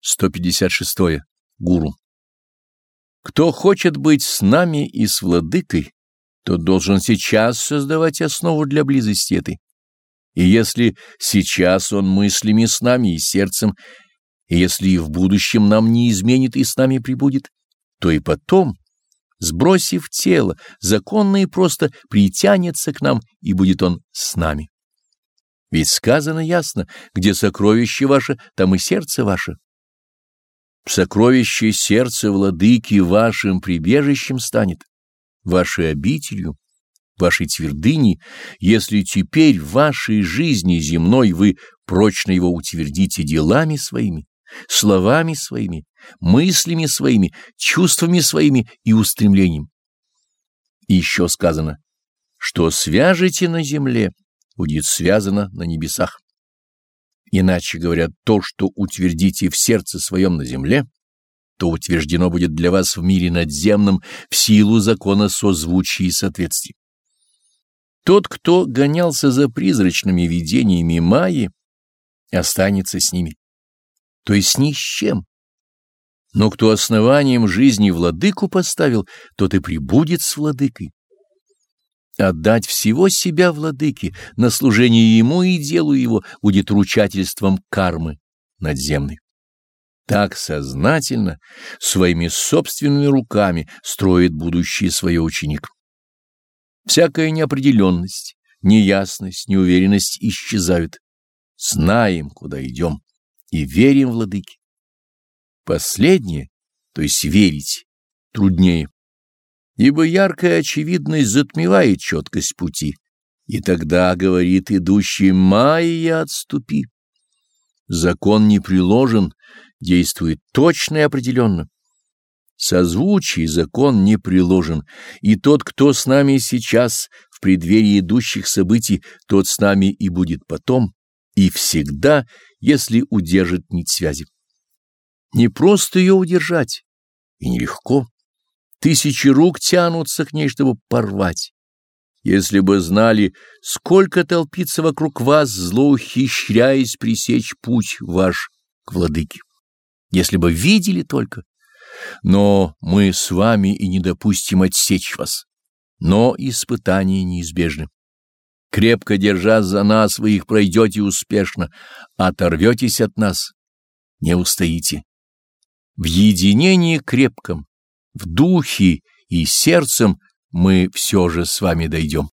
156. Гуру. Кто хочет быть с нами и с владыкой, тот должен сейчас создавать основу для близости этой. И если сейчас он мыслями с нами и сердцем, и если и в будущем нам не изменит и с нами прибудет, то и потом, сбросив тело, законно и просто притянется к нам, и будет он с нами. Ведь сказано ясно, где сокровище ваше, там и сердце ваше. Сокровище сердца владыки вашим прибежищем станет, вашей обителью, вашей твердыни, если теперь в вашей жизни земной вы прочно его утвердите делами своими, словами своими, мыслями своими, чувствами своими и устремлением. И еще сказано, что свяжете на земле, будет связано на небесах. Иначе говоря, то, что утвердите в сердце своем на земле, то утверждено будет для вас в мире надземном в силу закона созвучия и соответствий. Тот, кто гонялся за призрачными видениями Майи, останется с ними, то есть ни с чем. Но кто основанием жизни владыку поставил, тот и прибудет с владыкой. Отдать всего себя владыке на служение ему и делу его будет ручательством кармы надземной. Так сознательно, своими собственными руками строит будущее свое ученик. Всякая неопределенность, неясность, неуверенность исчезают. Знаем, куда идем, и верим владыке. Последнее, то есть верить, труднее ибо яркая очевидность затмевает четкость пути, и тогда, говорит идущий, «Майя, отступи». Закон не приложен, действует точно и определенно. Созвучий закон не приложен, и тот, кто с нами сейчас, в преддверии идущих событий, тот с нами и будет потом, и всегда, если удержит нить связи. Не просто ее удержать, и нелегко. Тысячи рук тянутся к ней, чтобы порвать. Если бы знали, сколько толпится вокруг вас, злоухищряясь пресечь путь ваш к владыке. Если бы видели только. Но мы с вами и не допустим отсечь вас. Но испытания неизбежны. Крепко держа за нас, вы их пройдете успешно, оторветесь от нас, не устоите. В единении крепком, в духе и сердцем мы все же с вами дойдем.